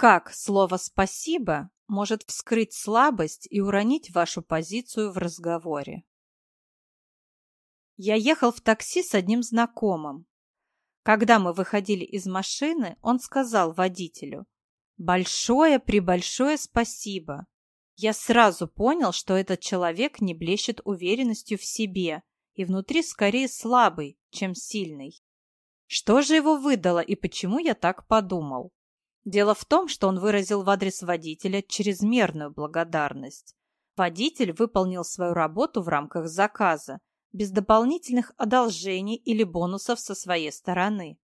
Как слово «спасибо» может вскрыть слабость и уронить вашу позицию в разговоре? Я ехал в такси с одним знакомым. Когда мы выходили из машины, он сказал водителю «Большое-пребольшое спасибо». Я сразу понял, что этот человек не блещет уверенностью в себе и внутри скорее слабый, чем сильный. Что же его выдало и почему я так подумал? Дело в том, что он выразил в адрес водителя чрезмерную благодарность. Водитель выполнил свою работу в рамках заказа, без дополнительных одолжений или бонусов со своей стороны.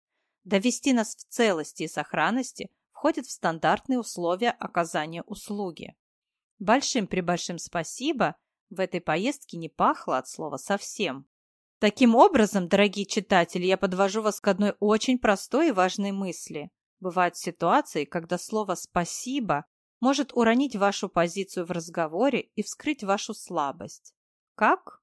Довести нас в целости и сохранности входит в стандартные условия оказания услуги. Большим при большим спасибо в этой поездке не пахло от слова совсем. Таким образом, дорогие читатели, я подвожу вас к одной очень простой и важной мысли. Бывают ситуации, когда слово «спасибо» может уронить вашу позицию в разговоре и вскрыть вашу слабость. Как?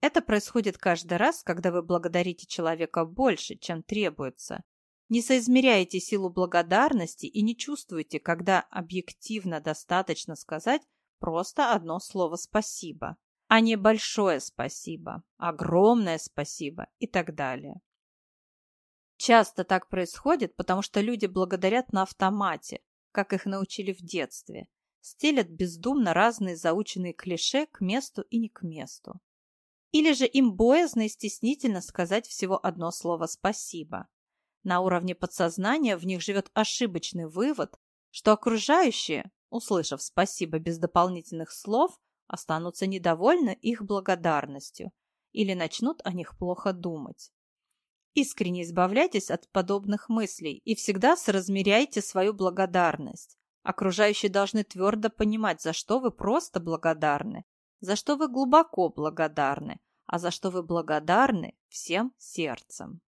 Это происходит каждый раз, когда вы благодарите человека больше, чем требуется. Не соизмеряете силу благодарности и не чувствуете, когда объективно достаточно сказать просто одно слово «спасибо», а не большое спасибо, огромное спасибо и так далее. Часто так происходит, потому что люди благодарят на автомате, как их научили в детстве, стелят бездумно разные заученные клише к месту и не к месту. Или же им боязно и стеснительно сказать всего одно слово «спасибо». На уровне подсознания в них живет ошибочный вывод, что окружающие, услышав «спасибо» без дополнительных слов, останутся недовольны их благодарностью или начнут о них плохо думать. Искренне избавляйтесь от подобных мыслей и всегда соразмеряйте свою благодарность. Окружающие должны твердо понимать, за что вы просто благодарны, за что вы глубоко благодарны, а за что вы благодарны всем сердцем.